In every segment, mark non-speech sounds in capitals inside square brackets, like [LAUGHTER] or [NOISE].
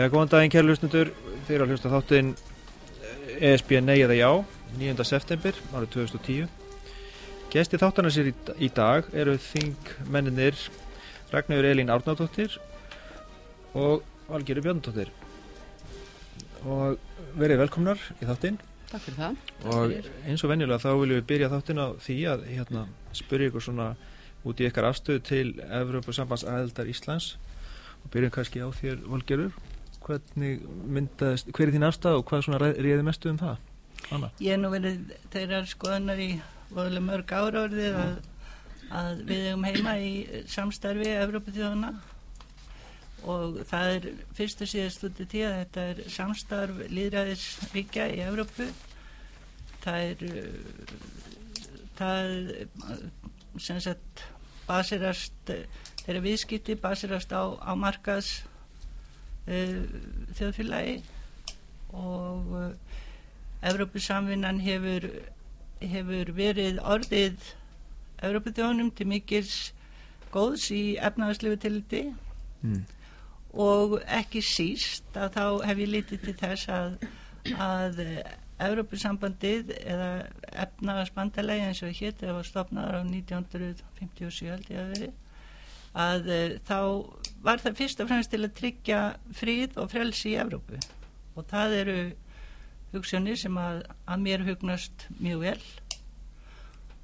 Já, góðan daginn kæru hlustnendur, þeir eru að hlusta þáttinn ESB Nei eða Já, 9. september árið 2010. Gesti þáttarnar sér í, í dag eru þingmenninir Ragnar Elín Árnardóttir og Valgeri Björndóttir. Og verið velkomnar í þáttinn. Takk fyrir það. Og eins og venjulega þá viljum við byrja þáttinn á því að hérna, spyrja ykkur svona út í ykkar afstöðu til Evropa sambands aðeldar Íslands og byrjum kannski á þér Valgerur hvernig myndaðist, hver er þín afstæð og hvað svona réði mestu um það? Anna? Ég er nú verið þeirra skoðunar í voðalega mörg ára orðið að, að við hefum heima í samstarfi Evrópaþjóðana og það er fyrst og síðast út í tíða þetta er samstarf líðræðisvíkja í Evrópu það er það sem sagt basirast þeirra viðskipti basirast á, á markas þjóðfélagi og uh, Evrópusamvinnan hefur, hefur verið orðið Evrópuþjónum til mikils góðs í efnaðarslegu tiliti mm. og ekki síst að þá hef ég litið til þess að, að Evrópusambandið eða efnaðarsbandalegi eins og hétt eða var stopnaður á 1957 held ég að að uh, þá var það fyrst og fremst til að tryggja fríð og frelsi í Evrópu. Og það eru hugsanir sem að, að mér hugnast mjög vel.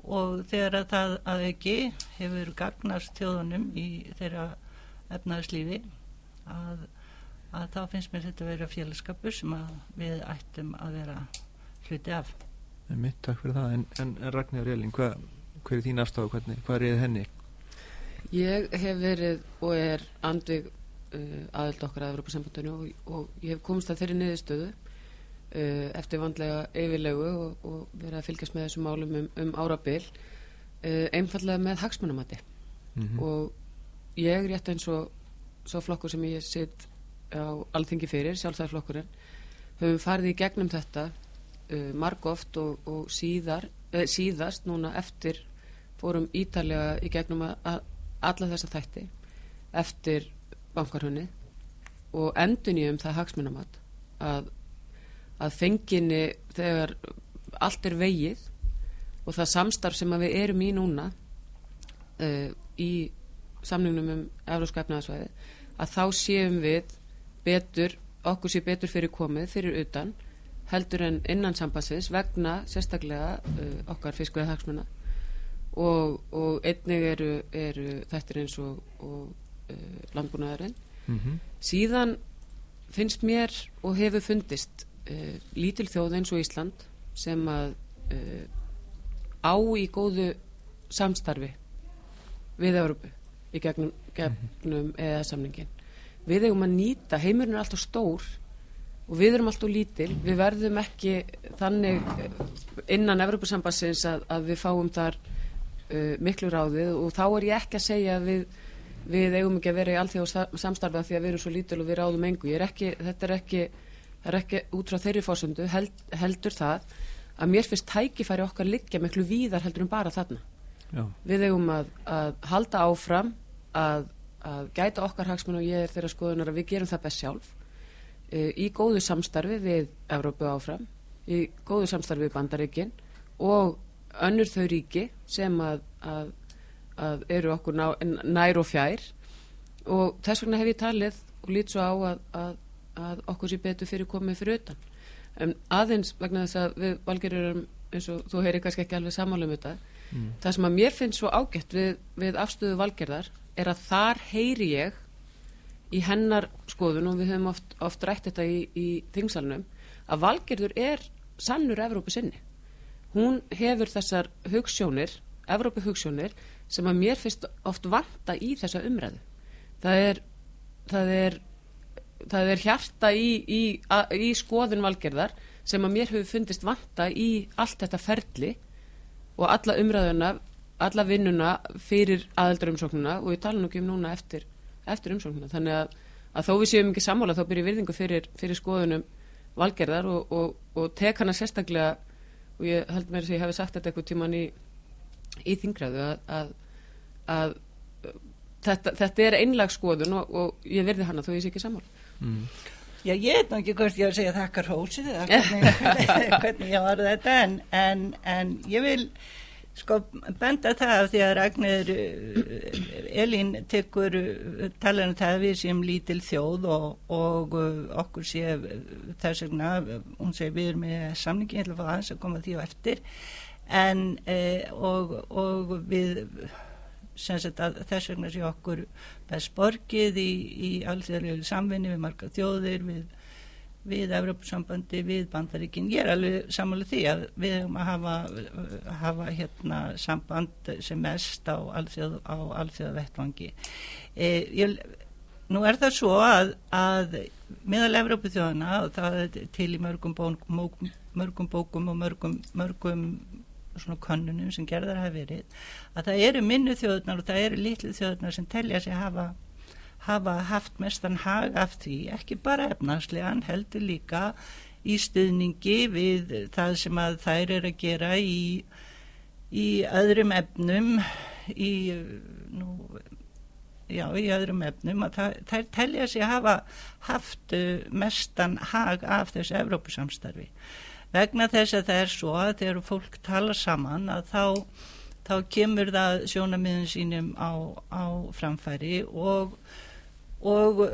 Og þegar að það að ekki hefur gagnast þjóðunum í þeirra efnaðarslífi að, að þá finnst mér þetta að vera félagskapur sem við ættum að vera hluti af. Mitt, takk fyrir það, en, en, Ragnar Elin hvað, hver er þín afstáð og hvað er henni? Ég hef verið og er andvig uh, aðeld okkar að Evropasambandinu og, og ég hef komist að þeirri niðurstöðu uh, eftir vandlega yfirlegu og, og verið að fylgjast með þessum málum um, um árabil uh, einfallega með hagsmunamati mm -hmm. og ég rétt eins og svo flokkur sem ég sitt á alþingi fyrir, sjálfstæðarflokkurinn höfum farið í gegnum þetta uh, margóft og, og síðar, uh, síðast núna eftir fórum ítalega í gegnum að alla þessa þætti eftir bankarhunni og endunni um það hagsmunamat að, að fenginni þegar allt er vegið og það samstarf sem við erum í núna uh, í samningnum um Európska efnaðarsvæði að þá séum við betur, okkur sé betur fyrir komið fyrir utan heldur en innan sambassins vegna sérstaklega uh, okkar fiskuðið hagsmuna og, og einnig eru, eru þettir eins og, og uh, landbúnaðarinn mm -hmm. síðan finnst mér og hefur fundist uh, lítil þjóð eins og Ísland sem að uh, á í góðu samstarfi við Európu í gegnum, gegnum mm -hmm. eða samningin við eigum að nýta, heimurinn er alltaf stór og við erum alltaf lítil við verðum ekki þannig innan Evropasambassins að, að við fáum þar uh, miklu ráðið og þá er ég ekki að segja við, við eigum ekki að vera í allþjóð samstarfa því að við erum svo lítil og við ráðum engu. Ekki, þetta er ekki, er ekki út frá þeirri fórsöndu held, heldur það að mér finnst tækifæri okkar liggja miklu víðar heldur en bara þarna. Já. við eigum að, að halda áfram að, að gæta okkar hagsmenn og ég er þeirra skoðunar að við gerum það best sjálf. Uh, í góðu samstarfi við Evrópu áfram í góðu samstarfi við Bandaríkin og önnur þau ríki sem að, að, að eru okkur ná, nær og fjær. Og þess vegna hef ég talið og lít svo á að, að okkur sé betur fyrir komið fyrir utan. Um, aðeins vegna þess að við valgerurum eins og þú heyri kannski ekki alveg samála um þetta mm. það sem að mér finnst svo ágætt við, við afstöðu valgerðar er að þar heyri ég í hennar skoðun og við höfum oft, oft rætt þetta í, í þingsalunum að valgerður er sannur Evrópu sinni hún hefur þessar hugssjónir, Evrópu hugssjónir sem að mér finnst oft vanta í þessa umræðu. Það er það er, það er hjarta í, í, í skoðun valgerðar sem að mér hefur fundist vanta í allt þetta ferli og alla umræðuna alla vinnuna fyrir aðeldarumsóknuna og ég tala nú ekki um núna eftir, eftir umsóknuna þannig að, að þó við séum ekki sammála þá byrjir virðingu fyrir, fyrir skoðunum valgerðar og, og, og tek hana sérstaklega og ég held mér að ég hef sagt þetta eitthvað tíman í, í þingræðu að, að, að þetta, þetta er einlagsskoðun og, og ég verði hana þó ég sé ekki sammál mm. Já, ég veit nú ekki hvort ég að segja þakkar hósið eða [LAUGHS] hvernig, hvernig ég var þetta en, en, en ég vil sko benda það því að Ragnir uh, Elín tekur uh, talar um það að við séum lítil þjóð og, og uh, okkur sé þess vegna, hún segi við erum með samningi, ég ætla að fá aðeins að koma því á eftir. En og, og við sagt, þess vegna sé okkur best borgið í, í alþjóðlega samvinni við marga þjóðir við við Evrópusambandi, við Bandaríkin. Ég er alveg samanlega því að við höfum að hafa, hafa hérna samband sem mest á alþjóð, á alþjóða vettvangi e, ég, nú er það svo að, að meðal Evrópuþjóðana og það er til í mörgum, bó, mörgum bókum og mörgum, mörgum svona konunum sem gerðar hafa verið að það eru minnu þjóðunar og það eru litlu þjóðunar sem telja sig hafa hafa haft mestan hag af því, ekki bara efnarslegan, heldur líka í stuðningi við það sem að þær eru að gera í, í öðrum efnum, í, nú, já, í öðrum efnum, að það, þær telja sig að hafa haft mestan hag af þessu Evrópusamstarfi. Vegna þess að það er svo að þegar fólk tala saman að þá þá kemur það sjónamiðin sínum á, á framfæri og og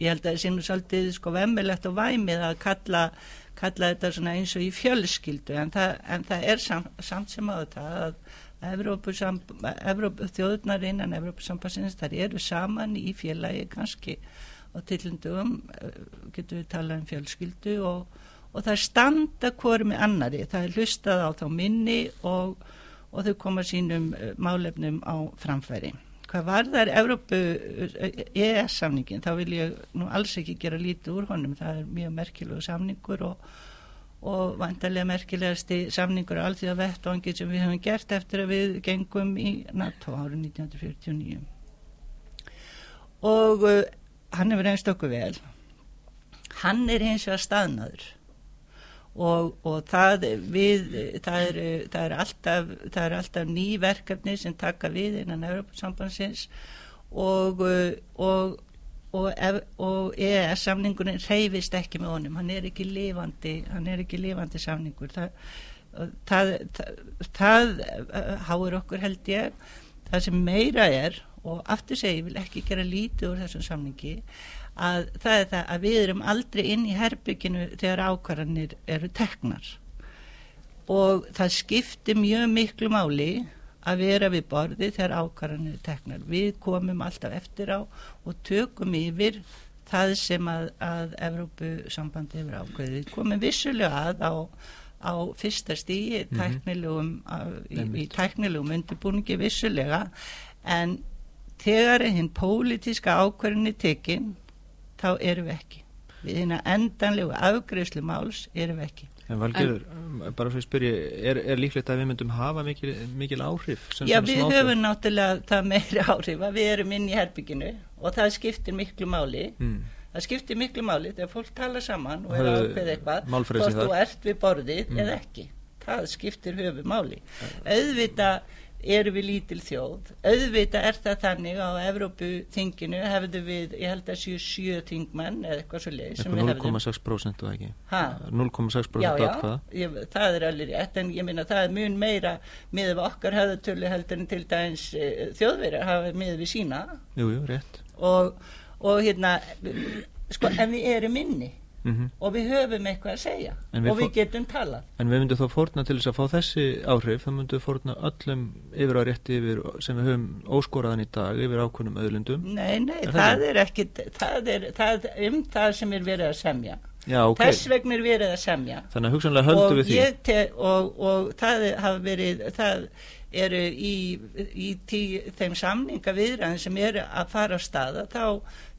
ég held að það sé nú svolítið sko vemmilegt og væmið að kalla, kalla þetta svona eins og í fjölskyldu en það, en það er sam, samt sem á þetta að þjóðunar innan Evrópusambassins þar eru saman í félagi kannski á tillundum eh, getur við talað um fjölskyldu og, og það er standa hverju með annari, það er hlustað á þá minni og, og þau koma sínum eh, málefnum á framfæri hvað var þar Evrópu EES-samningin, þá vil ég nú alls ekki gera lítið úr honum, það er mjög merkilegu samningur og, og vantarlega merkilegasti samningur á allþjóða vettvangi sem við hefum gert eftir að við gengum í NATO árið 1949 og uh, hann hefur einst okkur vel. Hann er eins og að staðnaður og, og það, við, það, er, það, er alltaf, það er alltaf ný verkefni sem taka við innan Európa-sambansins og, og, og EES-samningunin reyfist ekki með honum, hann er ekki lifandi, er ekki lifandi samningur. Það háur okkur held ég. Það sem meira er og aftur segi, ég vil ekki gera lítið úr þessum samningi að það er það að við erum aldrei inn í herbygginu þegar ákvarðanir eru teknar. Og það skiptir mjög miklu máli að vera við borði þegar ákvarðanir eru teknar. Við komum alltaf eftir á og tökum yfir það sem að, að Evrópu sambandi hefur ákveðið. Við komum vissulega að á, á fyrsta stíi mm -hmm. í, í tæknilegum undirbúningi vissulega. En þegar hinn pólitíska ákvarðinni tekinn þá erum við ekki við hérna endanlegu afgreifslu máls erum við ekki En Valgerður, bara svo ég spyrja, er, er líklegt að við myndum hafa mikil, mikil áhrif? Já, við smáþjóð? höfum náttúrulega það meiri áhrif að við erum inn í herbygginu og það skiptir miklu máli. Mm. Það skiptir miklu máli þegar fólk tala saman og er ákveð eitthvað, hvort þú ert við borðið mm. eða ekki. Það skiptir höfu máli. Auðvitað eru við lítil þjóð. Auðvita er það þannig á Evrópu þinginu hefðu við ég held að séu sjö þingmenn eða eitthvað svo leið eitthvað 0,6% og ekki? 0,6% atkvæða. Það er allir rétt en ég minna það er mjög meira við okkar höfðutölu heldur en til dagins e, þjóðverjar hafa miður við sína. Jú, jú, rétt. Og, og hérna sko en við erum inni mm -hmm. og við höfum eitthvað að segja. Við og við getum talað. En við myndum þá fórna til þess að fá þessi áhrif þá myndum við fórna öllum yfir á rétti yfir, sem við höfum óskoraðan í dag yfir ákvönum öðlundum Nei, nei, er það, það er ekki það er, það er um það sem er verið að semja. Já, okay. þess vegna er verið að semja. Þannig að hugsanlega höldu við því. og, og það hafa verið það eru í, í tí, þeim samninga viðræðin sem eru að fara á staða þá,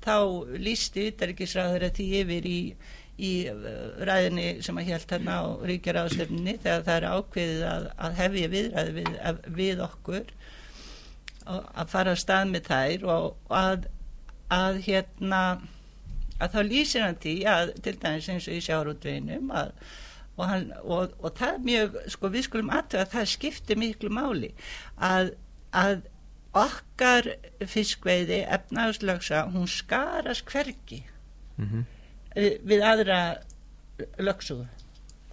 þá lísti ytterikisræður að því yfir í í uh, ræðinni sem að held hérna á ríkjara ástöfninni þegar það er ákveðið að, að hefja viðræði við, við okkur að fara að stað með þær og að, að hérna að þá lýsir hann því að til dæmis eins og í sjárútveinum og, og, og það mjög sko við skulum aðtöða að það skiptir miklu máli að, að okkar fiskveiði efnaðslöksa hún skarast hverki mm -hmm við aðra lögsugu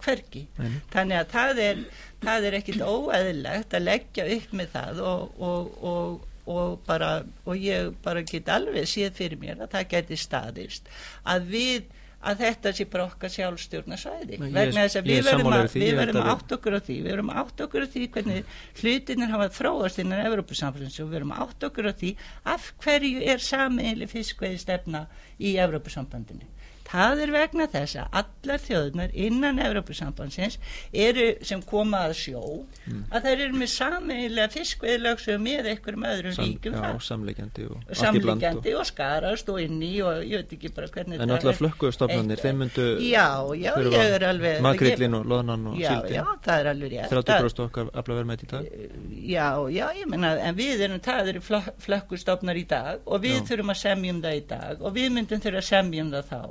hvergi. Nei. þannig að það er, það er ekkit óæðilegt að leggja upp með það og, og, og, og bara og ég bara get alveg séð fyrir mér að það geti staðist að við að þetta sé bara okkar sjálfstjórnarsvæði. Vegna þess að við er verðum átt okkur á því við verðum átt okkur á því hvernig hlutinir hafa þróast innan Evrópusambandsins og við verðum átt okkur á því af hverju er samiðli fiskveiði stefna í Evrópusambandinu það er vegna þess að allar þjóðunar innan Evrópusambandsins eru sem koma að sjó að þær eru með samiðilega fiskveiðilögsögu með einhverjum öðrum Sam, ríkum já, þar. samleikjandi og og, og skarast og inni og ég veit ekki bara hvernig en alltaf flökkustofnanir, þeim myndu já, já, ég er alveg makrillin og loðnan og já, já, síldin það er alveg rétt. 30% okkar afla verið með í dag. Já, já, ég menna en við erum, það eru flökkustofnar í dag og við Já. þurfum að semja um það í dag og við myndum þurfa að semja um það þá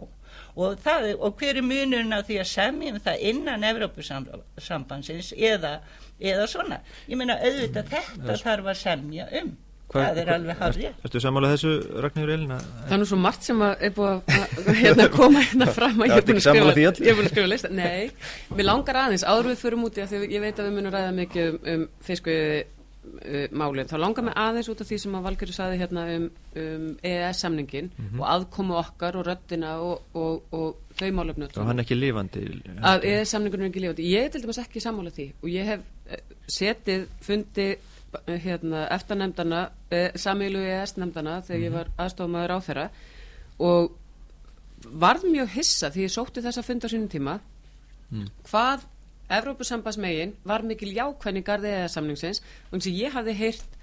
og, það, er- og hver er munurinn á því að semja um það innan Evrópusambandsins eða, eða svona ég meina auðvitað þetta Þess- þarf að semja um Hvað- það er alveg hárið Ertu sammála þessu Ragnhjóður Elina? Það er nú svo margt sem að er búið að hérna, koma hérna fram að ég er búin að sammála skrifa, því öllu? ég er búin að skrifa lista. Nei, mér langar aðeins, áður við förum út í að því ég veit að við munum ræða mikið um, um fiskveiði uh, málinn, þá langar mig aðeins út af því sem að Valgerður saði hérna um, um EES-samningin Mhm. og aðkomu okkar og röddina og, og, og þau málefnu Og hann er ekki lifandi að EES-samningunum er ekki lifandi. Ég er til dæmis ekki sammála því og ég hef eh, setið fundi eh, hérna, eftirnefndana, eh, samílu EES-nefndana þegar ég var aðstofmaður áþæra og varð mjög hissa því ég sótti þessa fund á sínum tíma Mm. hvað Evrópusambandsmegin var mikil jákvæðni garði EES-samningsins og eins og ég hafði heyrt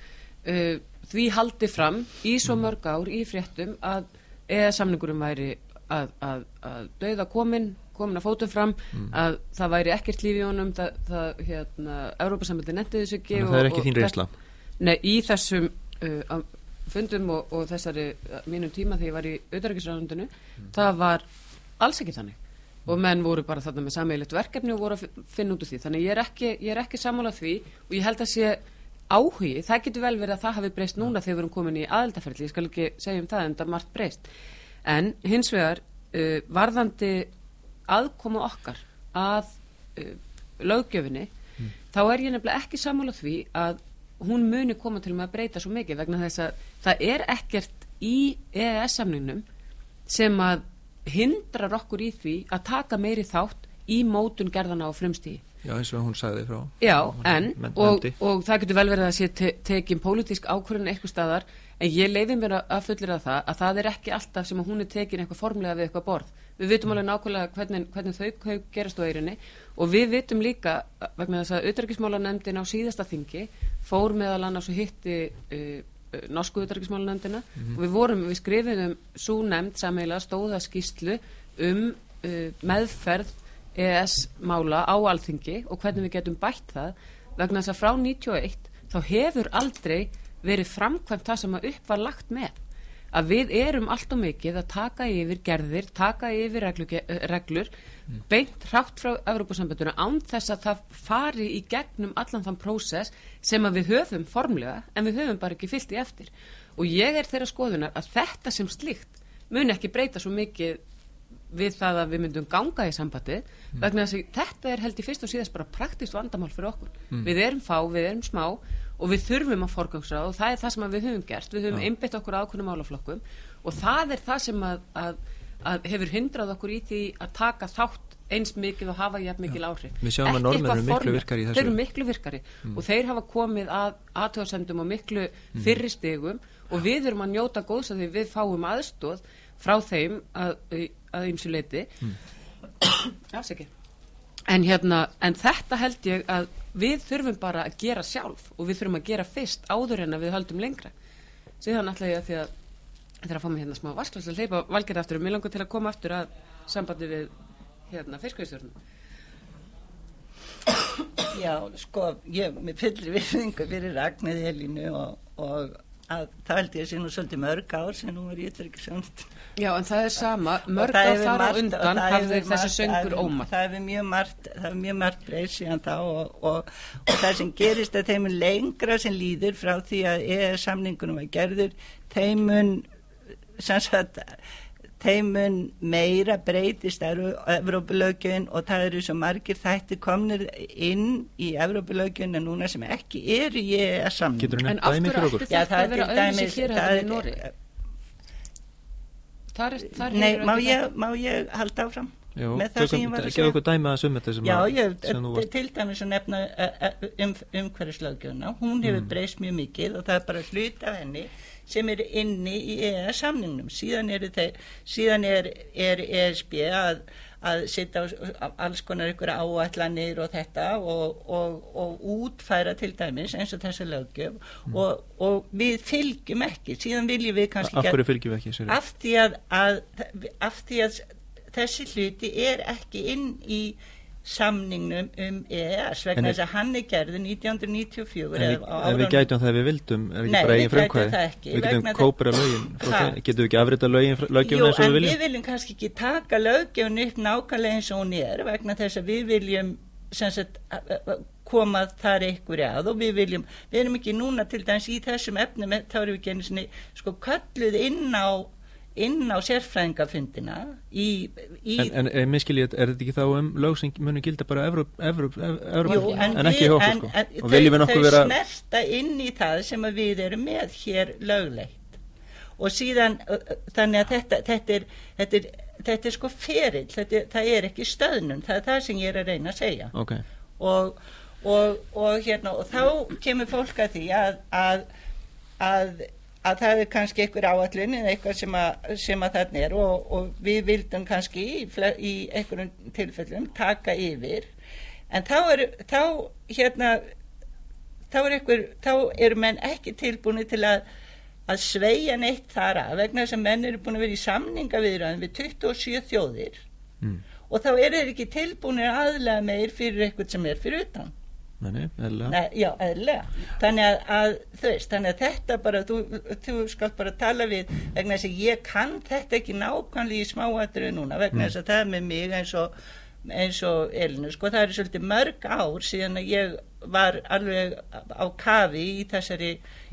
uh, því haldi fram í svo mörg ár í fréttum að EES-samningurum væri að, að, að dauða komin komin að fótum fram að það væri ekkert líf í honum það, það hérna, Evrópusambandi nefndi þessu ekki Þannig og- það er ekki þín reynsla? Nei, í þessum uh, fundum og, og þessari uh, mínum tíma þegar ég var í auðvitaðrækisræðundinu það var alls ekki þannig og menn voru bara þarna með sammeilegt verkefni og voru að fi- finna út úr því. Þannig ég er ekki, ekki sammálað því og ég held að sé áhugi, það getur vel verið að það hafi breyst núna þegar við erum komin í aðeldaferli ég skal ekki segja um það en það er margt breyst. En hins vegar uh, varðandi aðkoma okkar að uh, löggjöfinni þá er ég nefnilega ekki sammála því að hún muni koma til að breyta svo mikið vegna þess að það er ekkert í EES-samningnum sem að hindrar okkur í því að taka meiri þátt í mótun gerðana á frumstíði. Já, eins og hún sagði frá Já, en, og, og það getur vel verið að sé te tekin pólitísk ákvörðun eitthvað staðar, en ég leiði mér að, að það, að það er ekki alltaf sem að hún er tekin eitthvað formlega við eitthvað borð. Við vitum alveg nákvæmlega hvernig, hvernig þau kaup gerast á eirinni og við vitum líka, vegna þess að auðverkismálanefndin á síðasta þingi fór meðal annars og hitti uh, uh, norsku auðverkismálanefndina og við vorum, við skrifum svo nefnd sammeila stóða skýslu um uh, meðferð ES-mála á alþingi og hvernig við getum bætt það. Vegna þess að frá 91 þá hefur aldrei verið framkvæmt það sem að upp var lagt með að við erum allt og mikið að taka yfir gerðir, taka yfir reglu, reglur beint hrátt frá Evrópusambanduna án þess að það fari í gegnum allan þann prósess sem að við höfum formlega en við höfum bara ekki fyllt í eftir. Og ég er þeirra skoðunar að þetta sem slíkt mun ekki breyta svo mikið við það að við myndum ganga í sambandi vegna þess að þetta er held í fyrst og síðast bara praktist vandamál fyrir okkur. Við erum fá, við erum smá og við þurfum að forgangsra og það er það sem við höfum gert. Við höfum einbytt okkur ákveðnum málaflokkum og það er það sem að, að, að hefur hindrað okkur í því að taka þátt eins mikið og hafa jafn mikil áhrif. Við sjáum að Norðmenn eru miklu virkari í þessu. þeir eru miklu virkari og þeir hafa komið að aðtöðasendum og miklu fyrri stigum og við erum að njóta góðs að við fáum aðstóð frá þeim að, ymsu leiti afsaki en hérna, en þetta held ég að við þurfum bara að gera sjálf og við þurfum að gera fyrst áður en að við höldum lengra. Síðan ætla ég að því að þegar að fá mig hérna smá vasklas að hleypa valgerð aftur. Og mér langar til að koma aftur að sambandi við hérna fiskveistjórnum Já, sko, ég með fyllir virðingu fyrir Ragnæði Elínu og, og að það held ég að sé nú svolítið mörg ár sem nú er ég þetta ekki sjónst. Já, en það er sama, mörg það á hefur þar og undan hafði þessi söngur óma Það hefur mjög margt, það hefur mjög margt breyst síðan þá og, og, og það sem gerist að þeim lengra sem líður frá því að eða samningunum var gerður, þeim sem sagt Teimun meira breytist Evrópulögin og það eru svo margir þættir komnir inn í Evrópulögin en núna sem ekki er í EES samning. Getur þú En nefnt dæmi fyrir okkur? Já, það að er dæmis- það er-? Þar, er- þar Nei, hefur má ég, má ég halda áfram? Jú, Með það sem ég var að segja. okkur dæmi aðeins um þetta sem, Já, að, ég, þú varst til dæmis að nefna um, umhverfislaugjöfuna, hún hefur Mm. breyst mjög mikið og það er bara hlut af henni sem er inni í EES samningnum. Síðan, eru þeir, síðan er, er ESB að, að setja á alls konar ykkur áætlanir og þetta og, og, og útfæra til dæmis eins og þessi löggjöf og, og við fylgjum ekki, síðan viljum við kannski Mm. Af hverju fylgjum við ekki? Af því að, að, af því að þessi hluti er ekki inn í samningnum um EES vegna þess að hann er gerði 1994 En en við gætum það við vildum, er ekki Nei, bara eigin frumkvæði? Við getum kópera lögin, getum við ekki afrita lögin, Jú, lögin eins og en við við viljum? kannski ekki taka löggjöfun upp nákvæmlega eins og hún er vegna þess að við viljum sagt, koma þar einhverju að og við viljum, við erum ekki núna til dæmis í þessum efnum, þá erum við ekki einu sinni sko kölluð inn á inn á sérfræðingafundina í, í En, en, minnskiljið, er þetta ekki þá um lög sem munum gilda bara Evróp, Evróp, Evróp, Jú, en, en, ekki en, sko? en, og viljum við þau, nokkuð þau vera, snerta inn í það sem við erum með hér löglegt. Og síðan þannig að þetta, þetta, er, þetta, er, þetta er sko ferill, þetta, er- það er ekki stöðnun, það er það sem ég er að reyna að segja. Ok, og, og, og, hérna, og þá kemur fólk að því að, að, að, að það er kannski einhver áallun eða eitthvað sem að, sem að þarna er og, og við vildum kannski í, í einhverjum tilfellum taka yfir. En þá er þá hérna þá er einhver, þá eru menn ekki tilbúinu til að að sveia neitt þar að vegna þess að menn eru búin að vera í samninga viðræðum við 27 þjóðir. Mm. og þá eru þeir ekki tilbúinir aðlega meir fyrir eitthvað sem er fyrir utan nei, eðlilega. Nei, já, eðlilega þannig að, að þú veist, þannig að þetta bara þú, þú skalt bara tala við vegna þess að ég kann þetta ekki nákvæmlega í smáatriðu núna vegna Mm. þess að það er með mig eins og eins og Elinu, sko það er svolítið mörg ár síðan að ég var alveg á kafi í þessari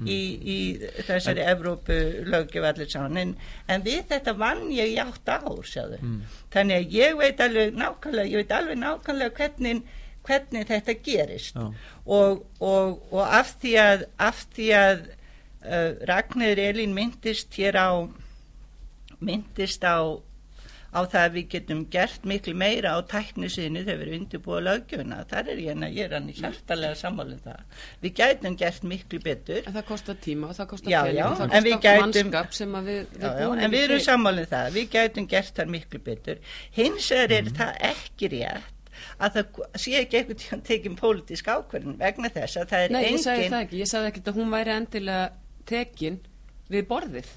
í, í þessari Evrópu löggjöf allir saman en, en við þetta vann ég í átt ár sjáðu Mm. þannig að ég veit alveg nákvæmlega ég veit alveg nákvæmlega hvernig hvernig þetta gerist. Og, og, og af því að af því að uh, Ragnir Elín myndist hér á myndist á á það að við getum gert miklu meira á tæknisíðinu þegar við erum undirbúið löggjöfuna, þar er ég en ég er hann hjartalega sammálinn það. Við gætum gert miklu betur. En það kostar tíma og það kostar Já, pening það en við kostar mannskap sem að við, við já, já, en við erum sammálinn það, við gætum gert það miklu betur. Hins vegar er það ekki rétt að það sé ekki eitthvað tíðan tekin pólitísk ákvörðin vegna þess að það er Nei, ég engin sagði það ekki, ég sagði ekki að hún væri endilega tekin við borðið.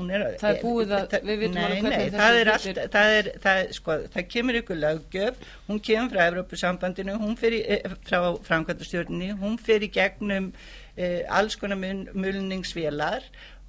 Er, Það er búið að- það- við vitum nei, alveg hvernig nei, það er allt, það er, það er, sko, það kemur ykkur löggjöf, hún kemur frá Evrópusambandinu, hún fyrir, eh, frá framkvæmdastjórninni, hún fyrir gegnum eh, alls konar mulningsvélar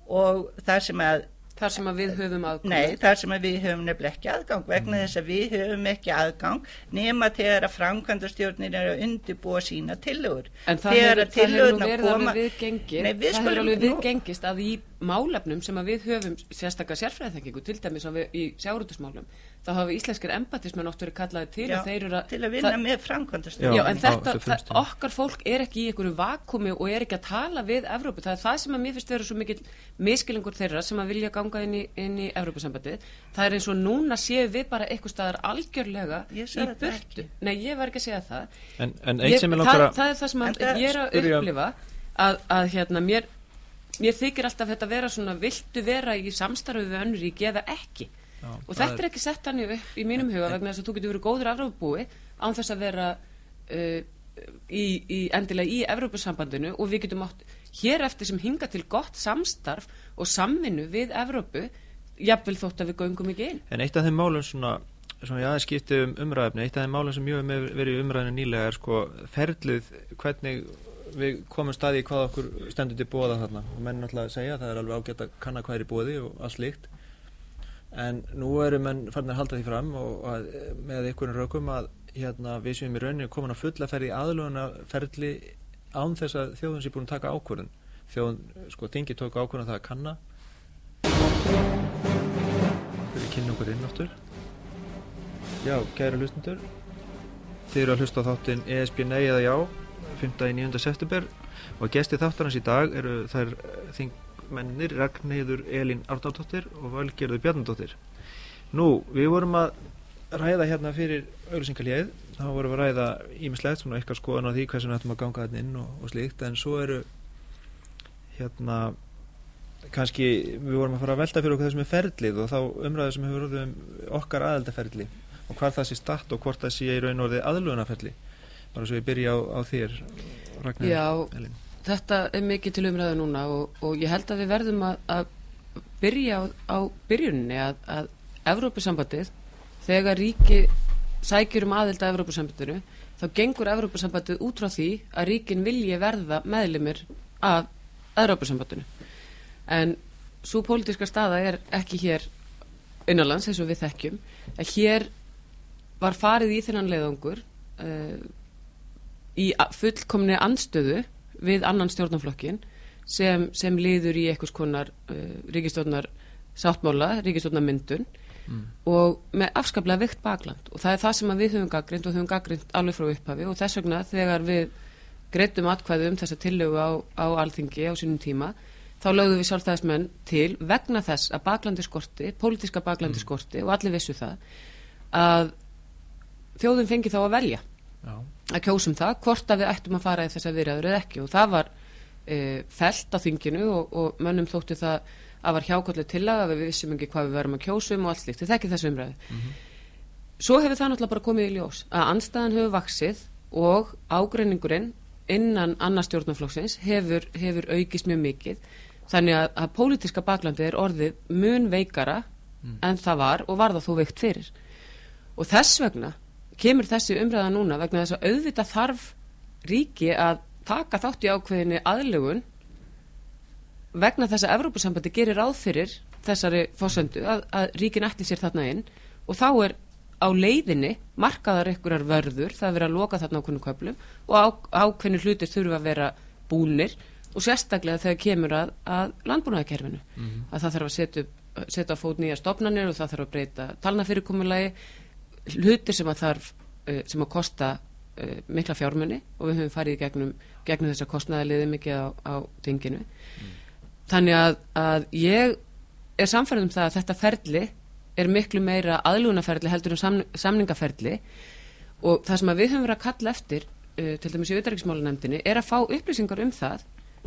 og það sem að, þar sem að við höfum aðkomi nei, það sem að við höfum nefnilega ekki aðgang, vegna þess að við höfum ekki aðgang nema þegar að framkvæmdastjórnin er að undirbúa sína tillögur. En það hefur, að það hefur nú verið koma- alveg viðgengið Nei, við það hefur alveg viðgengist að í málefnum sem að við höfum sérstakka sérfræðþekkingu, til dæmis í sjárutusmálum, þá hafa íslenskir embatismenn oft verið kallaði til Já, og þeir eru að til að vinna með framkvæmdastjórnin. Já, en á þetta, þessu það, okkar fólk er ekki í einhverju vakumi og er ekki að tala við Evrópu. Það er það sem að mér finnst vera svo mikill miskilingur þeirra sem að vilja ganga inn í, inn í Evrópusambandið. Það er eins og núna séu við bara eitthvað staðar algjörlega í burtu. Nei, ég var ekki að segja það. en, en eitt Ég, sem ég það, langar að það er það sem að ég er að spyrja- upplifa að, að hérna, mér, mér þykir alltaf þetta vera svona viltu vera í samstarfi við önnur ríki eða ekki. Já, og þetta er ekki sett hann upp í mínum huga vegna þess að þú getur verið góður Evrópubúi án þess að vera uh, í, í, endilega í Evrópusambandinu og við getum átt hér eftir sem hinga til gott samstarf og samvinnu við Evrópu jafnvel þótt að við göngum ekki inn. En eitt af þeim málum svona, svona ég aðeins skipti um umræðefni, eitt af þeim málum sem mjög verið umræðinu nýlega er sko ferlið hvernig við komum staði í hvað okkur stendur til bóða þarna. Og menn náttúrulega segja að það er alveg ágætt að kanna hvað er í bóði og allt slíkt en nú eru menn farin að halda því fram og að, með einhverjum rökum að hérna, við séum í rauninu komin að fulla ferði aðluguna ferli án þess að þjóðun sé búin að taka ákvörðun þjóðun, sko, tingi tók ákvörðun að það að kanna fyrir kynna okkur inn áttur. Já, kæru hlustundur. Þið eru að hlusta á þáttinn ESB Nei eða Já, 5. í 9. september og gesti þáttarins í dag eru þær þingmennir Ragnheiður Elín Árnardóttir og Valgerður Bjarnadóttir. Nú, við vorum að ræða hérna fyrir auðvisingalíð, þá vorum við að ræða ímislegt, svona eitthvað skoðan á því hversu við ættum að ganga þetta inn og, og slíkt, en svo eru hérna kannski við vorum að fara að velta fyrir okkur þessum með ferlið og þá umræðu sem hefur orðið um okkar aðeldaferli og hvað það sé statt og hvort það sé í raun orðið aðlugunaferli bara svo ég byrja á, á þér Ragnar Já, Elín. Þetta er mikið til umræðu núna og, og ég held að við verðum að, að byrja á, á byrjunni að, að Evrópusambandið þegar ríki sækjur um aðild að Evrópusambandinu þá gengur Evrópusambandið út frá því að ríkin vilji verða meðlimir af Evrópusambandinu. En svo pólitíska staða er ekki hér innanlands eins og við þekkjum. Að hér var farið í þennan leiðangur uh, í fullkomni anstöðu við annan stjórnarflokkin sem, sem liður í eitthvað konar uh, ríkistjórnar sáttmála, ríkistjórnar myndun Mm. og með afskaplega vikt bakland. Og það er það sem við höfum gaggrind og höfum gaggrind alveg frá upphafi. Og þess vegna þegar við greitum atkvæðu um þessa tillögu á, á alþingi á sínum tíma þá lögðum við sjálfstæðismenn til vegna þess að baklandi skorti, pólitíska baklandi skorti og allir vissu það að þjóðin fengi þá að velja. Já, að kjósum það hvort að við ættum að fara í þessa viðræður eða ekki. Og það var e, felt á þinginu og, og mönnum þótti það að var hjákvæmlega tillaga að við vissum ekki hvað við verum að kjósum og allt slíkt, þið þekkið þessu umræðu. Svo hefur það náttúrulega bara komið í ljós að anstæðan hefur vaksið og ágreiningurinn innan annars stjórnarflokksins hefur, hefur aukist mjög mikið. Þannig að, að pólitíska baklandi er orðið mun veikara en það var og var það þó veikt fyrir. Og þess vegna kemur þessi umræða núna vegna þess að auðvitað þarf ríki að taka þátt í ákveðinni aðlugun vegna þess að Evrópusambandi gerir ráð fyrir þessari fósöndu að, að ríkin ætti sér þarna inn. Og þá er á leiðinni markaðar einhverjar vörður, það er verið að loka þarna ákveðinu köflum og á, ákveðinu hlutir þurfa að vera búnir og sérstaklega þegar kemur að, að landbúnaðakerfinu að það þarf að setja, setja fót nýja stofnanir og það þarf að breyta talnafyrirkomulagi hlutir sem að þarf uh, sem að kosta uh, mikla fjármunni og við höfum farið gegnum, gegnum þessa kostnaðaliði mikið á, á tinginu þannig að, að ég er samfærið um það að þetta ferli er miklu meira aðlugunaferli heldur en samn, samningaferli og það sem við höfum verið að kalla eftir uh, til dæmis í auðverkismálanemdini er að fá upplýsingar um það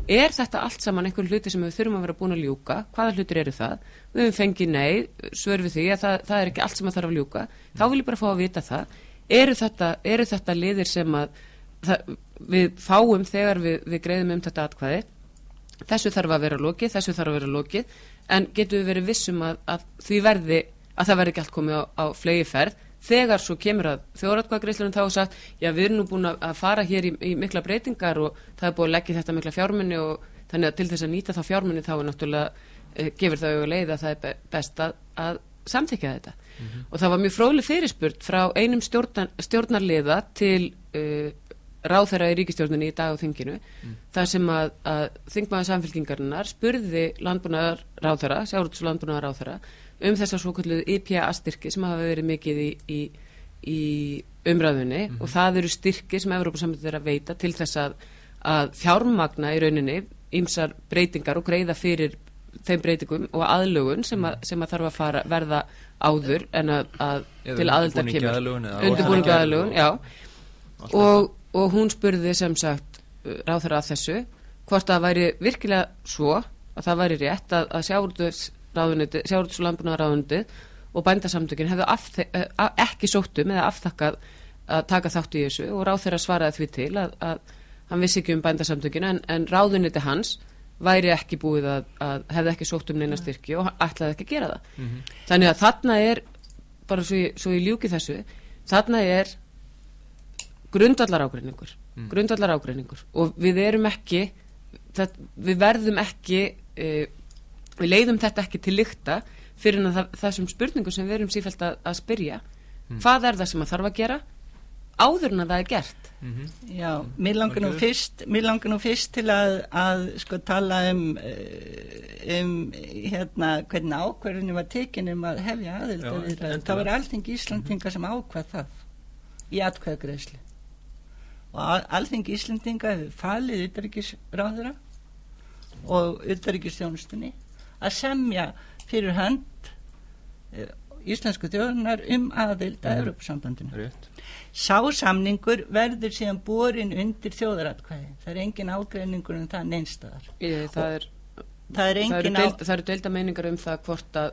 er þetta allt saman einhver hluti sem við þurfum að vera búin að ljúka? Hvaða hlutir eru það? Við höfum fengið nei, svör við því að það, það er ekki allt sem að þarf að ljúka. Þá vil ég bara fá að vita það. Eru þetta, eru þetta liðir sem að það, við fáum þegar við, við greiðum um þetta atkvæði? Þessu þarf að vera lokið, þessu þarf að vera lokið. En getum við verið vissum að, að því verði, að það verði ekki allt komið á, á flegi ferð, þegar svo kemur að þjóratkvæðgreislunum þá er sagt já við erum nú búin að fara hér í, í mikla breytingar og það er búin að leggja þetta mikla fjármunni og þannig að til þess að nýta þá fjármunni þá er náttúrulega eh, gefur það auðvitað leið að það er be- best að, að samþykja þetta. Og það var mjög fróðleg fyrirspurt frá einum stjórnar, stjórnarliða til uh, ráðherra í ríkistjórninni í dag á þinginu þar sem að, að þingmaður samfélkingarinnar spurði landbúnaðar og landbúnaðar ráðherra um þessar svokölluðu IPA styrki sem hafa verið mikið í, í, í umræðunni. Og það eru styrki sem Evrópusamhættið er að veita til þess að, að fjármagna í rauninni ýmsar breytingar og greiða fyrir þeim breytingum og aðlugun sem að, sem að þarf að fara, verða áður en að, að til aðildar kemur. undirbúningu aðlugun, og- já. og, og hún spurði sem sagt ráðherra að þessu hvort það væri virkilega svo að það væri rétt að, að sjáurðus sjáurðus og landbúnaðarráðunitið og bændasamtökin hefðu eh, ekki sóttum eða aftakkað að taka þátt í þessu og ráðherra svaraði því til að, að hann vissi ekki um bændasamtökinu en, en ráðuniti hans væri ekki búið að, að hefði ekki sótt um neina styrki og ætlaði ekki að gera það. Þannig að þarna er bara svo ég, svo ég ljúki þessu þarna er grundvallar ágreiningur grundvallar ágreiningur og við erum ekki það, við verðum ekki e, við leiðum þetta ekki til lykta fyrir en að það, þessum spurningum sem við erum sífælt að, að spyrja. Hvað er það sem að þarf að gera áður en að það er gert? Mhm. Já, mér langar nú fyrst, mér langar nú fyrst til að, að sko tala um, eh, um hérna hvernig ákverðinu var tekin um að hefja aðild. Það var alþingi Íslandinga sem ákvað það í atkvæðagreislu. Og al- alþingi Íslandinga hefur falið utarrikisráðura og utarrikistjónustunni að semja fyrir hönd eh, íslensku þjóðunar um aðild að Mhm. Evrópusambandinu. Rétt. Sá samningur verður síðan borin undir þjóðaratkvæði. Það er engin ágreiningur um það neinstaðar. Ég, það, er, Það er það, eru engin deild, á... það eru deilda meiningar um það hvort að,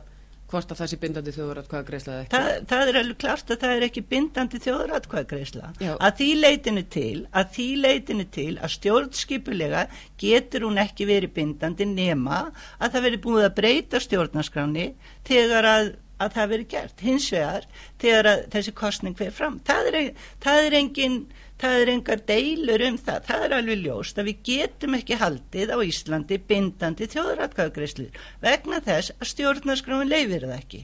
hvort að það sé bindandi þjóður að hvaða greiðslega ekki Það, það er alveg klart að það er ekki bindandi þjóðaratkvæðagreisla. Já. Að því leitinu til, að því leitinu til að stjórnskipulega getur hún ekki verið bindandi nema að það verið búið að breyta stjórnarskráni þegar að, að það verið gert. Hins vegar, þegar að þessi kostning fer fram. Það er, það er engin það er engar deilur um það, það er alveg ljóst að við getum ekki haldið á Íslandi bindandi þjóðaratkvæðagreislu vegna þess að stjórnarskráin leifir það ekki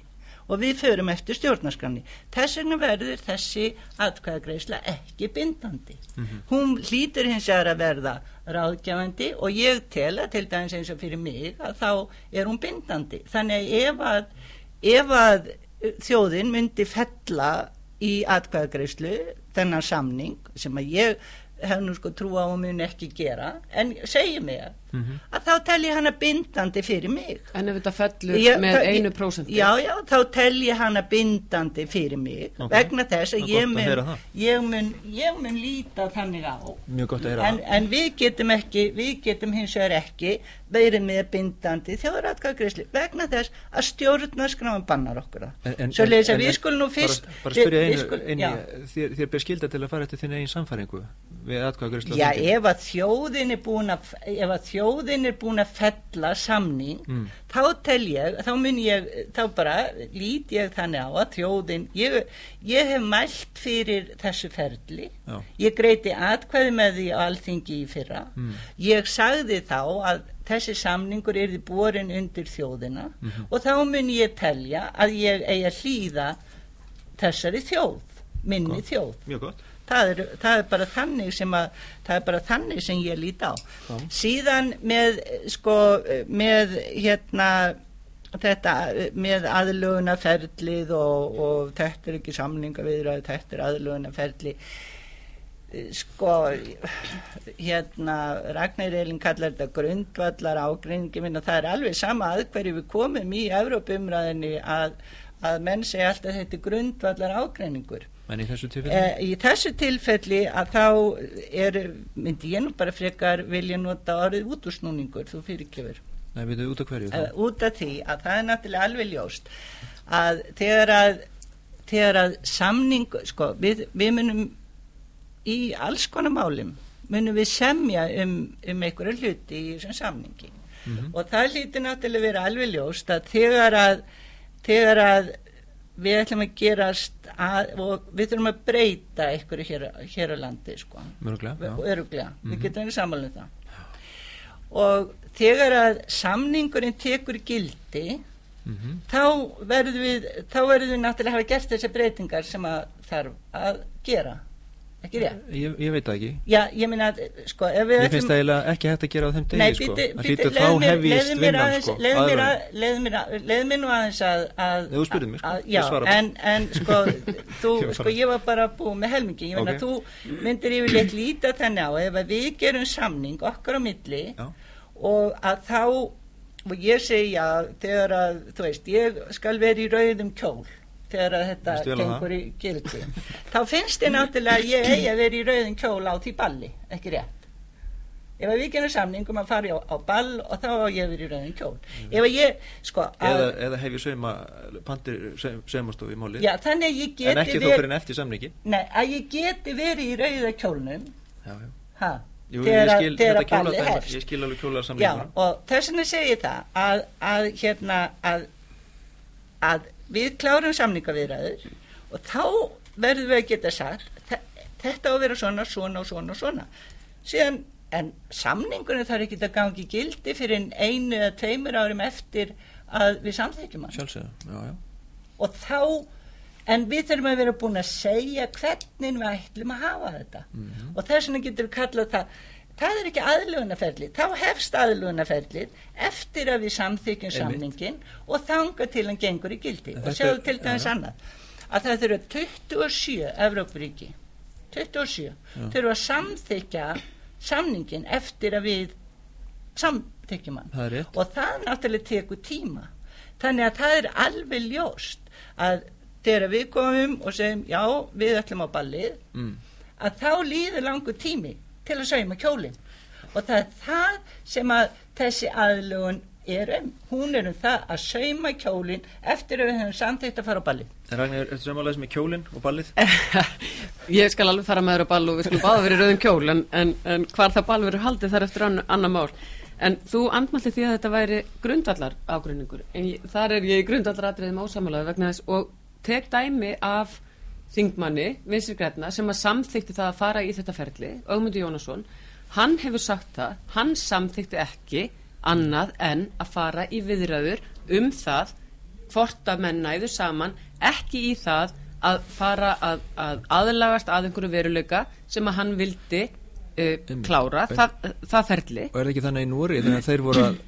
og við förum eftir stjórnarskráni. Þess vegna verður þessi atkvæðagreisla ekki bindandi. Hún hlýtur hins vegar að verða ráðgjafandi og ég tel að til dæmis eins og fyrir mig að þá er hún bindandi. Þannig að ef að, ef að þjóðin myndi fella í atkvæðagreislu þennan samning sem að ég hef nú sko trú á að mun ekki gera. En segi mig að, Mhm. að þá tel ég hana bindandi fyrir mig En ef þetta fellur Ég- með það- einu prósenti Já, já, þá tel ég hana bindandi fyrir mig Ok. vegna þess að er ég að mun, það. ég, mun, ég mun líta þannig á Mjög gott að heyra en, það. en við getum ekki við getum hins vegar ekki verið með bindandi þjóðratkvæðgreysli vegna þess að stjórnarskráin bannar okkur það svo leiðis að við skulum nú fyrst Bara, bara spyrja einu, skul- einu já. þér, þér ber skilda til að fara eftir þinn eigin samfæringu við atkvæðagreyslu Já, ef að þjóðin er búin að ef að þjóðin er búin að fella samning, Mm. þá tel ég þá mun ég, þá bara lít ég þannig á að þjóðin ég, ég hef mælt fyrir þessu ferli, Já. ég greiti atkvæði með því á alþingi í fyrra Mm. ég sagði þá að þessi samningur er því borin undir þjóðina Mhm. og þá mun ég telja að ég eigi að hlýða þessari þjóð minni Gott. þjóð Mjög gott. Það er, það er bara þannig sem að það er bara þannig sem ég lít á Já. síðan með sko með hérna þetta með aðlögunarferlið og, og þetta er ekki samninga viðræði, þetta er aðlögunarferli sko hérna Ragnar Elin kallar þetta grundvallar ágreiningi minna það er alveg sama að hverju við komum í Evrópumræðinni að, að menn segja alltaf þetta grundvallar ágreiningur En í þessu tilfelli? Eh, í þessu tilfelli að þá er, myndi ég nú bara frekar vilja nota orðið útúrsnúningur, þú fyrirkefur, Nei, við þau út af hverju þá? út af því að það er náttúrulega alveg ljóst að þegar að, þegar að samning, sko, við, við munum í alls konar málum, munum við semja um, um einhverju hluti í þessum samningi Mhm. og það hlýtur náttúrulega vera alveg ljóst að þegar að, þegar að við ætlum að gerast að, og við þurfum að breyta einhverju hér, hér á landi sko, Mörglega, já. öruglega, við Mhm. getum við samanlega um það og þegar að samningurinn tekur gildi Mhm. þá verðum við þá verðum við náttúrulega að hafa gert þessar breytingar sem að þarf að gera ekki rétt Ég, ég veit það ekki. já, ég meina, sko, ef við Mér finnst það eiginlega ekki hægt að gera á þeim degi, sko. Það hlýtur þá mér, hefjist mér vinnan, sko. leiðu mér, að, mér, að, mér nú aðeins að, að þú spurðir mig, sko. að- Ég Já, en, en sko, [LAUGHS] þú, Ég sko, ég var bara búið með helmingi, ég meina, Ok. þú myndir yfirleitt líta þenni á, ef að við gerum samning okkar á milli og að þá, og ég segi já, þegar að, þú veist, ég skal vera í rauðum kjól, þegar þetta gengur í gildi, þá finnst þið náttúrulega að ég eigi að vera í rauðum kjól á því balli, ekki rétt? Ef að við gerum samning um að fara á, á ball og þá á ég að vera í rauðin kjól. Ef að ég, sko að. Eða, eða hef ég sauma, pandir saumastof í ég en ekki þó verið fyrir en eftir samningi. nei, að ég geti verið í rauða kjólnum. Já, já. ha, Jú, þegar ég skil, þegar þetta að ballið kjóla, hefst. Ég skil alveg kjóla já, samninguna. og þess vegna segi ég það að, að hérna að, að við klárum samningaviðræður og þá verðum við að geta sagt "Þe- þetta á að vera svona, svona og svona og svona síðan, en samningunum þarf ekki að gangi gildi fyrir einu eða tveimur árum eftir að við samþykjum hann Sjálfsögðu, já, já. og þá en við þurfum að vera búin að segja hvernig við ætlum að hafa þetta Mhm. og þess vegna getur við kallað það það er ekki aðlugunaferlið þá hefst aðlugunaferlið eftir að við samþykjum samningin og þanga til hann gengur í gildi. En og sjáðu til dæmis já. annað að það þurfa 27 Evrópuríki. 27 Já. þurfa að samþykja samningin eftir að við samþykjum hann. Það og það náttúrulega tekur tíma. Þannig að það er alveg ljóst að þegar við komum og segjum já við ætlum á ballið mm. að þá líður langur tími til að sauma kjólinn og það er það sem að þessi aðlugun er um hún er um það að sauma kjólinn eftir að við höfum samþýtt að fara á ballið En Ragnar, er þetta samanlega með kjólinn og ballið? [LAUGHS] Ég skal alveg fara með þér á ball og við skulum báða verið rauðum kjól en, en, en hvar það ball verið haldið þar eftir ann, annar mál. En þú andmælti því að þetta væri grundvallar ágrunningur. En ég, þar er ég í grundvallar atriðum ásamálaði vegna þess og tek dæmi af þingmanni, Vinsir Gretna, sem að samþykti það að fara í þetta ferli, Ögmundi Jónasson. Hann hefur sagt það, hann samþykti ekki annað en að fara í viðræður um það hvort að menn næðu saman ekki í það að fara að, að aðlagast að einhverju veruleika sem að hann vildi uh, klára það, það ferli Og er ekki þannig í Núri þegar þeir voru að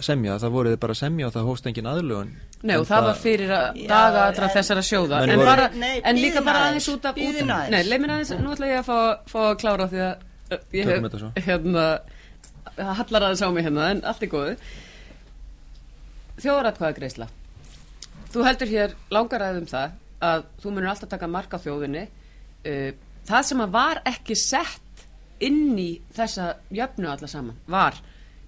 semja, það voru þið bara semja og það hóst engin aðlugun Nei, og það var fyrir að daga allra en- þessara sjóða. en, voru- bara, Nei, en líka bara aðeins, út af, út. Nei, leið mér aðeins, nú ætla ég að fá, fá að klára því að ég svo. hérna hallar aðeins á mig hérna en allt er góðu. Þjóðaratkvæðagreisla Þú heldur hér langaræðum um það að þú munir alltaf taka mark á þjóðinni. Það sem að var ekki sett inn í þessa jöfnu alla saman var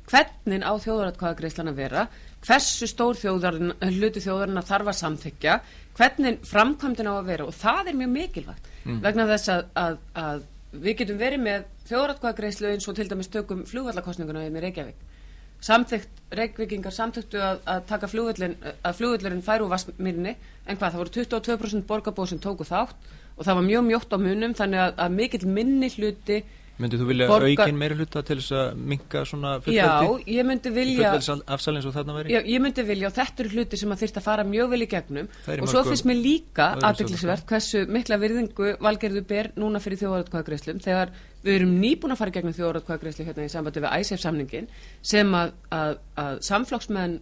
hvernig á þjóðaratkvæðagreislan að vera hversu stór þjóðarinn, hluti þjóðarinn að samþykja hvernig framkvæmdin á að vera. Og það er mjög mikilvægt vegna þess að, að, að við getum verið með þjóðaratkvæðagreislu eins og til dæmis tökum flugvallakostninguna í Reykjavík. Samþygt, reykvikingar samþyktu að, að taka flugvöllin að flugvöllurinn færu úr vassmýrinni en hvað, það voru 22% borgarbóð sem tóku þátt og það var mjög mjótt á munum þannig að, að mikill minni hluti Myndið þú vilja Borga- aukin meiri hluta til þess að minka svona já, fullveldi? ég myndi vilja Fullveldi eins og þarna væri? já, ég myndi vilja og þetta eru hluti sem að þyrst að fara mjög vel í gegnum og svo finnst mér líka aðdeklisvert hversu mikla virðingu valgerðu ber núna fyrir þjóðaratkvæðagreislum þegar við erum nýbúin að fara gegnum þjóðaratkvæðagreislu hérna í sambandi við ISF samningin sem að, að, að samflokksmenn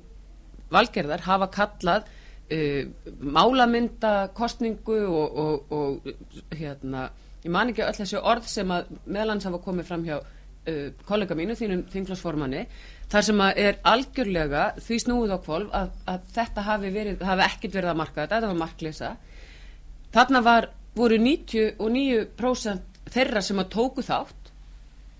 valgerðar hafa kallað uh, málamynda kostningu og, og, og hérna, ég man ekki öll þessi orð sem að meðlans hafa komið fram hjá uh, kollega mínu, þínum þinglagsformanni þar sem að er algjörlega því snúið á kvolf að, að þetta hafi, verið, hafi ekkit verið að marka þetta, þetta var markleysa. Þarna var, voru 99% þeirra sem að tóku þátt.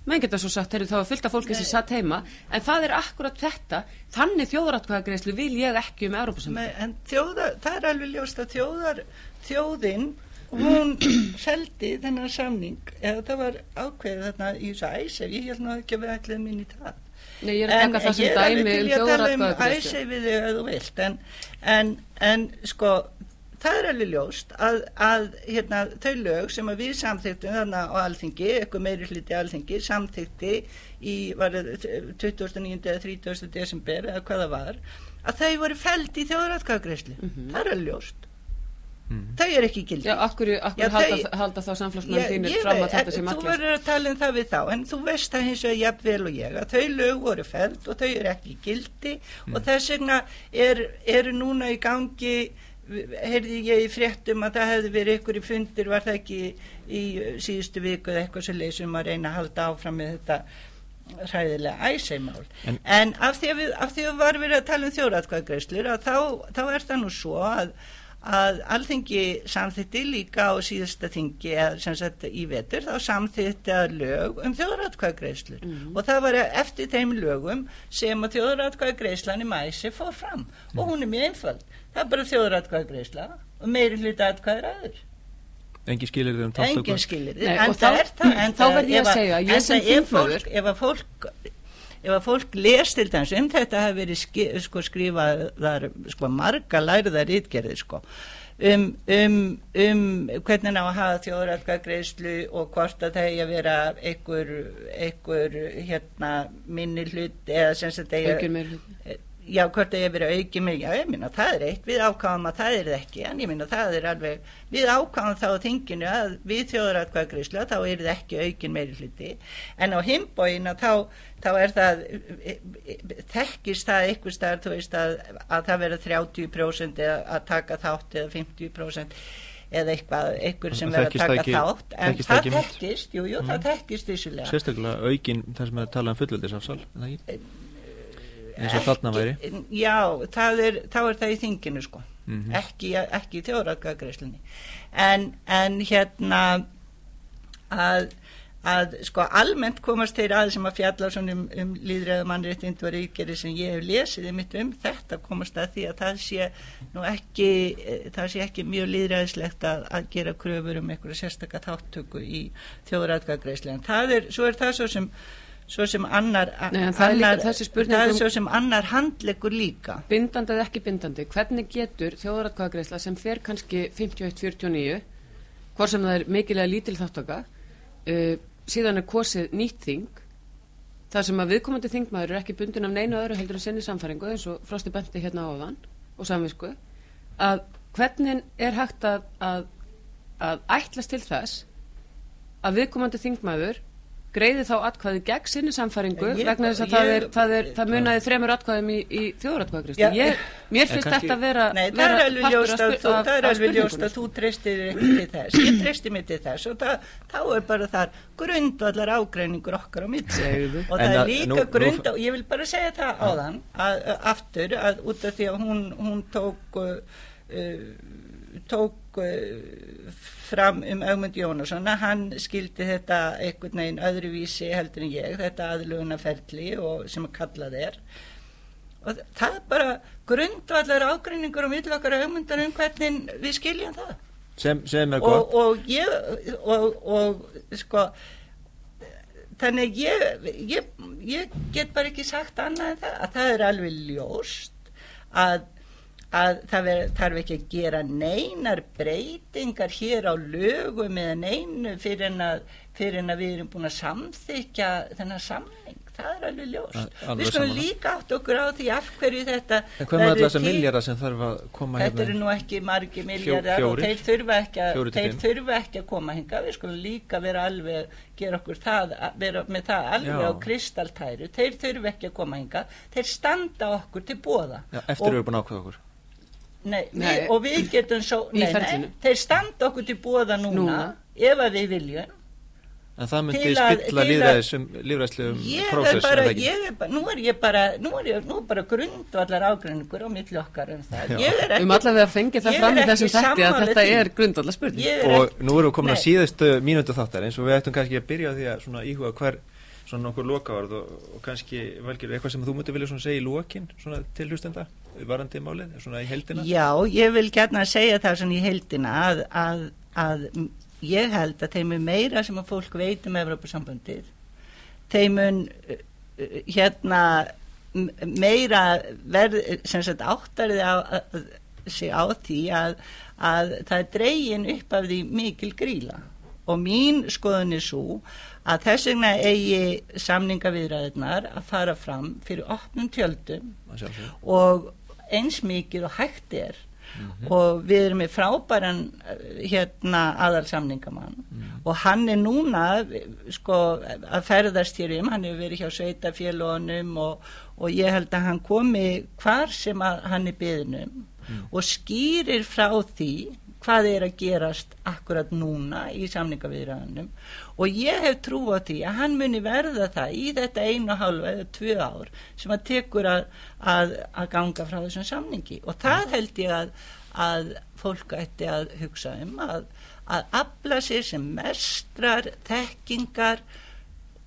Menn geta svo sagt, það var fullt af fólki sem satt heima en það er akkurat þetta. Þannig þjóðaratkvæðagreislu vil ég ekki um Európa Me- en þjóða, það er alveg ljóst að þjóðar þjóðin hún [CLEARS THROAT] seldi þennan samning eða það var ákveðið þarna í þessu æsef ég held nú ekki að við ætlum inn í það Nei, ég er að taka það sem ég er dæmi um til í að tala um æsefið ef þú vilt en, en, en sko það er alveg ljóst að, að hérna, þau lög sem við samþyktum þarna á alþingi, eitthvað meiri hluti alþingi samþykti í var, það 29. eða 30. desember eða hvað það var að þau voru feld í þjóðaratkvæðagreislu Mhm. það er alveg ljóst Mm. þau eru ekki gildi. Já, Já, halda, þau- halda þá samfélagsmenn Ég- þínir fram að þetta sé en Þú verður að tala um það við þá en þú veist það hins vegar jafnvel og ég að þau lög voru feld og þau eru ekki í gildi og þess vegna er, eru núna í gangi heyrði ég í fréttum að það hefði verið ykkur í fundir var það ekki í síðustu viku eða eitthvað sem leysum að reyna að halda áfram með þetta hræðilega æseimál En- en, af því að við, af því að var verið að tala um þjóratkvæðgreislur að þá, þá er það nú svo að að alþingi samþytti líka á síðasta þingi eða sem sagt í vetur þá samþytti að lög um þjóðratkvæðgreislur Mhm. og það var eftir þeim lögum sem að þjóðratkvæðgreislan í mæsi fór fram. Og hún er mjög einföld. Það er bara þjóðratkvæðgreisla og meiri hluti atkvæður aður Engin skilir þið um tafstöku? engin skilir Nei, en er en þá það- verð ég að segja, ef að fólk ef að fólk les til dæmis um þetta hafi verið ski, sko, skrifaðar sko, marga læriðar ítgerðir sko, um, um, um hvernig ná að hafa þjóðrætkagreislu og hvort að það eigi að vera einhver, einhver hérna, minni hlut eða sem sagt hluti. Já, hvort það er verið auki mig, já, ég minna, það er eitt, við ákváðum að það er það ekki, en ég minna, það er alveg, við ákváðum þá þinginu að við þjóðaratkvæðagreyslu, þá er það ekki aukin meiri hluti, en á himbóin að þá, þá er það, þekkist það eitthvað staðar, þú veist, að, að það verður 30% eða að taka þátt eða 50% eða eitthvað, eitthvað sem verður að taka ekki, þátt, en það þekkist, jú, jú, mm. það þekkist vissulega. Sérstaklega aukin þar sem er að tala um fullöldisafsal, er það ekki? Eins og þarna væri. Já, er, þá er það í þinginu sko. Mm -hmm. ekki, ekki í þjóðrækagreislunni en, en hérna að, að sko almennt komast þeir aðeins sem að fjalla um, um líðræðu mannréttind og ríkeri sem ég hef lesið mitt um þetta komast að því að það sé nú ekki, það sé ekki mjög líðræðislegt að, að gera kröfur um einhverja sérstakka þáttöku í þjóðrækagreislu en það er, svo er það svo sem svo sem annar, Nei, það, annar er það er svo sem annar handlegur líka. Bindandi eða ekki bindandi hvernig getur þjóðratkvæðagreisla sem fer kannski 51-49 hvort sem það er mikilega lítil þáttaka uh, síðan er kosið nýtt þing þar sem að viðkomandi þingmaður er ekki bundin af neinu öðru heldur en senni samfæringu eins og Frosti Benti hérna áðan og samvisku að hvernig er hægt að, að, að ætlast til þess að viðkomandi þingmaður greiði þá atkvæði gegn sinni samfæringu ég, vegna þess að ég, það, er, það, er, það munaði þremur atkvæðum í, í þjóðratkvæðagrist mér finnst þetta að vera Nei, það er alveg ljóst að, þú, að, að, ljóst að þú treystir ekki til þess. Ég treysti mig til þess og það, þá er bara þar grundvallar ágreiningur okkar á mitt og það er líka grund og ég vil bara segja það á þann aftur að út af því að hún, hún tók uh, tók uh, fram um Augmund Jónasson að hann skildi þetta einhvern veginn öðruvísi heldur en ég, þetta aðlugunaferli og sem að kalla þeir og það er bara grundvallar ágreiningur og millakar augmundar um hvernig við skiljum það. Sem, sem er gott. og, og ég og, og sko þannig ég, ég ég get bara ekki sagt annað en það að það er alveg ljóst að að það ver, þarf ekki að gera neinar breytingar hér á lögum eða neinu fyrir en að, fyrir en að við erum búin að samþykja þennan samling það er alveg ljóst. Við skulum líka átt okkur á því af hverju þetta en hvað með alltaf þessar miljardar sem þarf að koma þetta hérna? eru nú ekki margi miljardar og þeir þurfa ekki, að, þeir þurfa ekki að koma hinga við skulum líka vera alveg gera okkur það, vera með það alveg Já. á kristaltæru. Þeir þurfa ekki að koma hinga þeir standa okkur til bóða Já, eftir að við erum búin að ákveða okkur Nei, nei. Við, og við getum svo, nei, nei, þeir standa okkur til búða núna, núna. ef að við viljum. En það myndi spilla líðræðslegum prósess, er það ekki? Ég er bara, nú er ég bara, nú er ég nú bara grundvallar ágræningur á milli okkar um það. Um allavega að fengja það fram í þessum þætti að þetta er grundvallar spurning. Og nú erum við komin að síðustu mínútu þáttar eins og við ættum kannski að byrja því að íhuga hver svona okkur lokavarð og, og kannski velger eitthvað sem þú mútti vilja segja í lokin til hlustenda, varandi málið, svona í heldina? Já, ég vil gætna að segja það svona í heldina að, að, að ég held að þeim er meira sem að fólk veit um Evrópusambandið þeim er hérna meira verð, sem sagt áttarið á, sig á því að, að það er dreyin upp af því mikil gríla og mín skoðun er svo að þess vegna eigi samningaviðræðinar að fara fram fyrir opnum tjöldum og eins mikið og hægt er mm -hmm. og við erum með frábæran eh, hérna aðalsamningamann mm -hmm. og hann er núna sko að ferðast hér um, hann hefur verið hjá sveitafélónum og, og ég held að hann komi hvar sem hann er byðnum mm. og skýrir frá því hvað er að gerast akkurat núna í samningaviðræðanum og ég hef trú á því að hann muni verða það í þetta einu og hálfa eða tvö ár sem að tekur að, að, að ganga frá þessum samningi og það held ég að, að fólk ætti að hugsa um að afla sér sem mestrar, tekkingar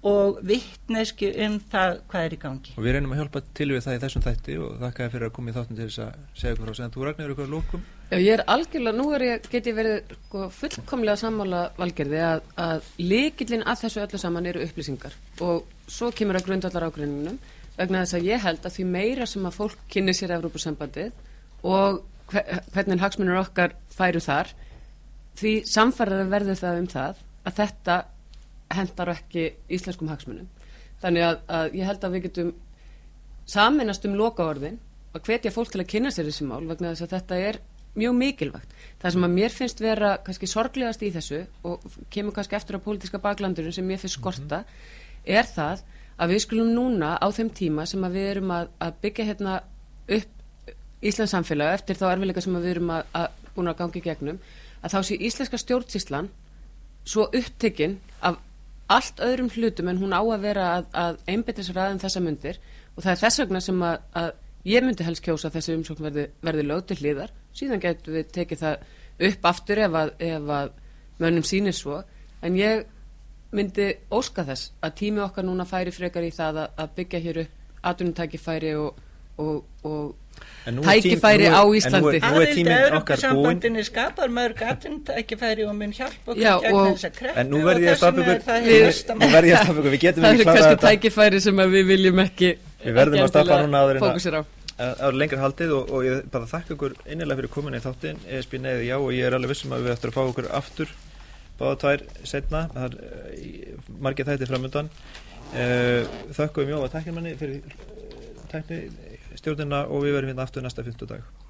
og vittneski um það hvað er í gangi. Og við reynum að hjálpa til við það í þessum þætti og þakka þér fyrir að koma í þáttum til þess að segja okkur frá sig. En þú Ragnar, eru eitthvað lókum? Já, ég er algjörlega, nú er ég, get ég verið sko, fullkomlega sammála valgerði að, að líkillin að þessu öllu saman eru upplýsingar. Og svo kemur að grundvallar ágrinningnum vegna þess að ég held að því meira sem að fólk kynni sér Evrópusambandið og hvernig hagsmunir okkar færu þar því samfærðar verður það um það að þetta hendar ekki íslenskum hagsmunum. Þannig að, að ég held að við getum saminast um lokaorðin að hvetja fólk til að kynna sér þessi mál vegna þess að þetta er mjög mikilvægt. Það sem að mér finnst vera kannski sorglegast í þessu og kemur kannski eftir á pólitíska baklandurinn sem mér finnst skorta er það að við skulum núna á þeim tíma sem að við erum að, að byggja hérna upp Íslands samfélag eftir þá erfileika sem við erum að, að búin að gangi gegnum að þá sé íslenska stjórnsíslan svo upptekinn af allt öðrum hlutum en hún á að vera að, að einbytta sér aðeins þessa myndir og það er þess vegna sem að ég myndi helst kjósa að þessi umsókn verði, verði lög til hliðar síðan getur við tekið það upp aftur ef að, ef að mönnum sýnir svo en ég myndi óska þess að tími okkar núna færi frekar í það að, að byggja hér upp atvinnutækifæri og, og, og er tím- tækifæri nú er- á en nú er- Íslandi. Nú er okkar búinn Evrópusambandinu skapar mörg atvinnutækifæri og mun hjálpa okkur Já, og- En nú verð ég að er það Við- hið mesta Nú mál. verð ég að stoppa ykkur, við getum það ekki eru klára kannski þetta tækifæri sem að við viljum ekki Við verðum að stoppa núna áður en að- lengra haldið og, og ég bara þakka ykkur innilega fyrir komin í þáttinn. ESB neðið já og ég er alveg vissum að við ættum að fá okkur aftur báða tvær setna það er uh, margir þætti framöndan uh, þakkuðum Jóa tæknimanni fyrir tækni stjórnina og við verðum hérna aftur næsta 50 dag